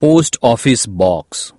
post office box.